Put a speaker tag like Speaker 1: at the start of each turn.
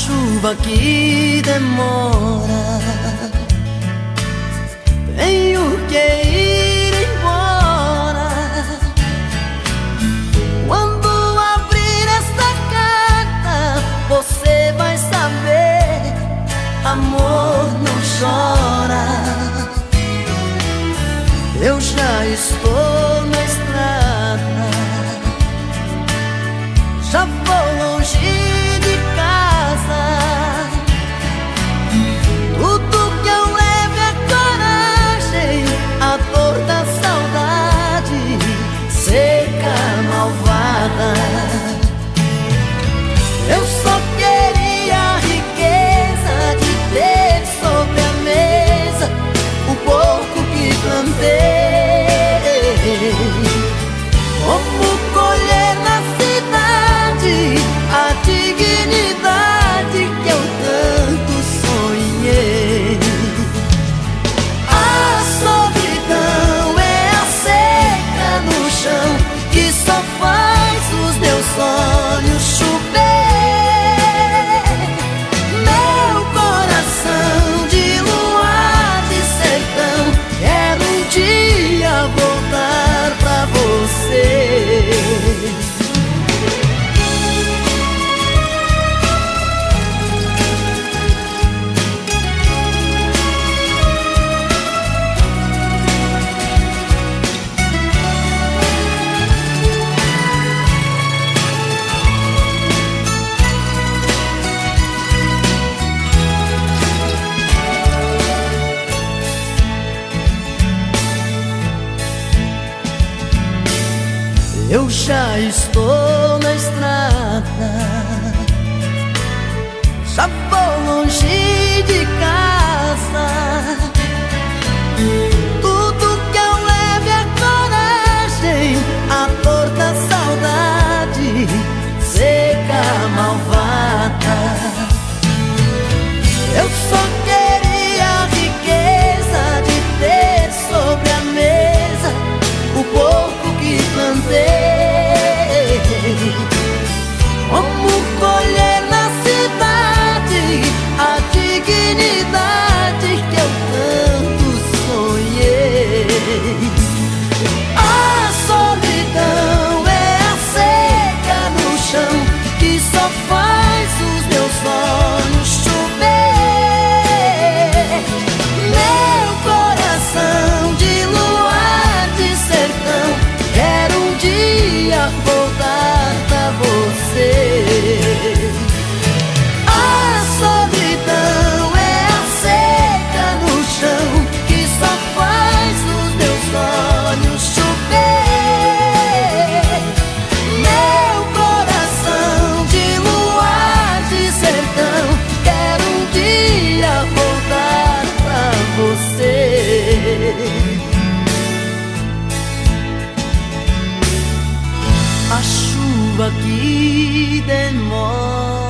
Speaker 1: chuva que demora. Tenho que ir embora. Quando abrir esta carta, você vai saber: amor não chora. Eu já estou. Eu já estou na estrada. aquí de nuevo.